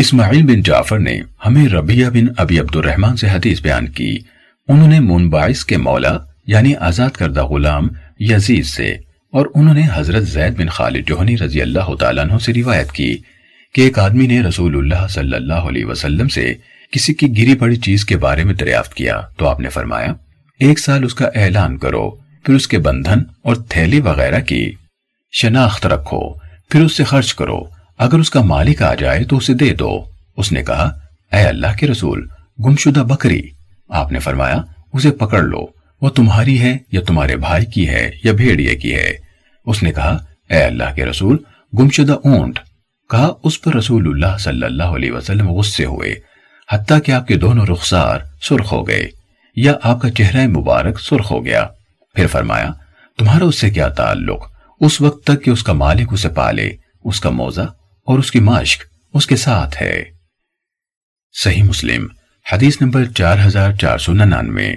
اسماعیل بن جعفر نے ہمیں ربیہ بن ابی عبد الرحمن سے حدیث بیان کی۔ انہوں نے منبعث کے مولا یعنی آزاد کردہ غلام یزید سے اور انہوں نے حضرت زید بن خالد جوہنی رضی اللہ تعالیٰ عنہ سے روایت کی کہ ایک آدمی نے رسول اللہ صلی اللہ علیہ وسلم سے کسی کی گری پڑی چیز کے بارے میں دریافت کیا۔ تو آپ نے فرمایا، ایک سال اس کا اعلان کرو، پھر اس کے بندھن اور تھیلی وغیرہ کی شناخت رکھو، پھر اس سے خرچ کرو۔ اگر اس کا مالک آ جائے تو اسے دے دو۔ اس نے کہا، اے اللہ کے رسول، گمشدہ بکری، آپ نے فرمایا، اسے پکڑ لو۔ وہ تمہاری ہے یا تمہارے بھائی کی ہے یا بھیڑیے کی ہے؟ اس نے کہا، اے اللہ کے رسول، گمشدہ اونٹ۔ کہا، اس پر رسول اللہ صلی اللہ علیہ وسلم غصے ہوئے، حتیٰ کہ آپ کے دونوں رخسار سرخ ہو گئے، یا آپ کا چہرہ مبارک سرخ ہو گیا۔ پھر فرمایا، تمہارا اس سے کیا تعلق؟ اس وقت تک کہ اس کا مالک اسے پالے، اس کا موزہ اور اس کی مشق اس کے ساتھ ہے۔ صحیح مسلم، حدیث نمبر چار ہزار چار سو ننانوے۔